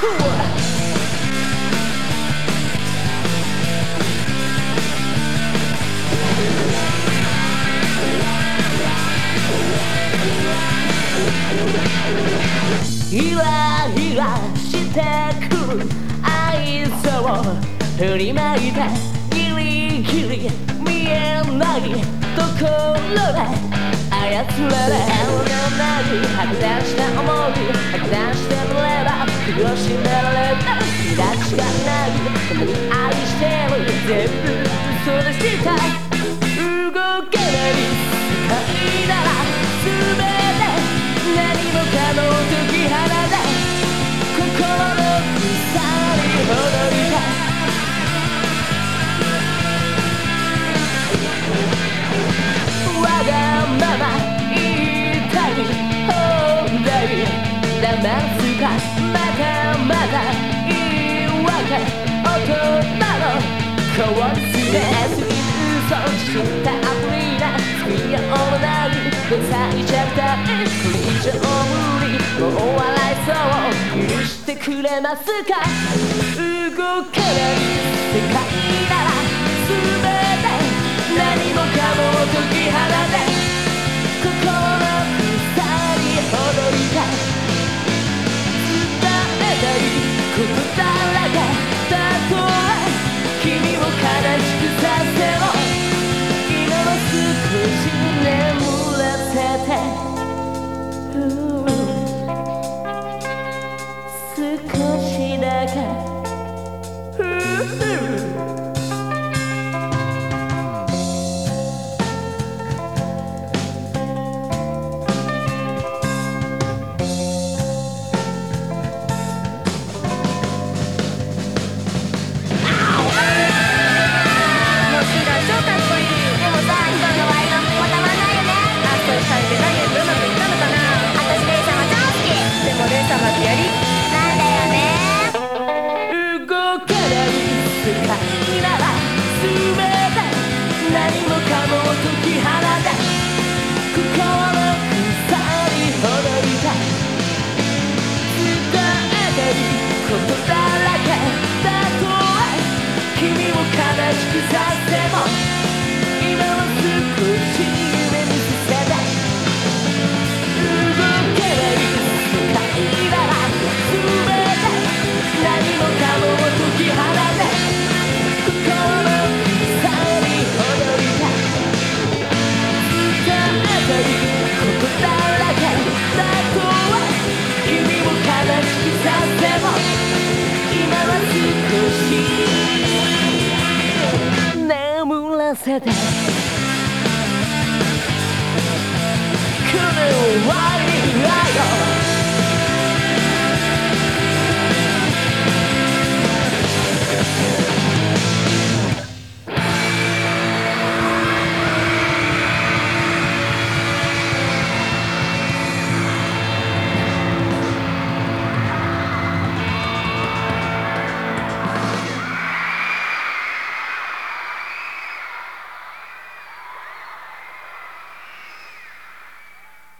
イライラしてくる愛想を振りまいてギリギリ見えないところで操れ青のなり吐き出した思い吐き出してくれば苦しめられたら苛立ちがないこんなに愛してる全部嘘でした動けない世界なら全て何もかも解き放て心の草に戻りたいわがまま言いたい放題。騙すかまたまた言い訳大人のコースで嘘したアプリな付き合おうなり咲いちゃったこれ以上無理もう笑いそう許してくれますか動けない世界なら全て何もかも少しだけ。せてくれよ Riding Light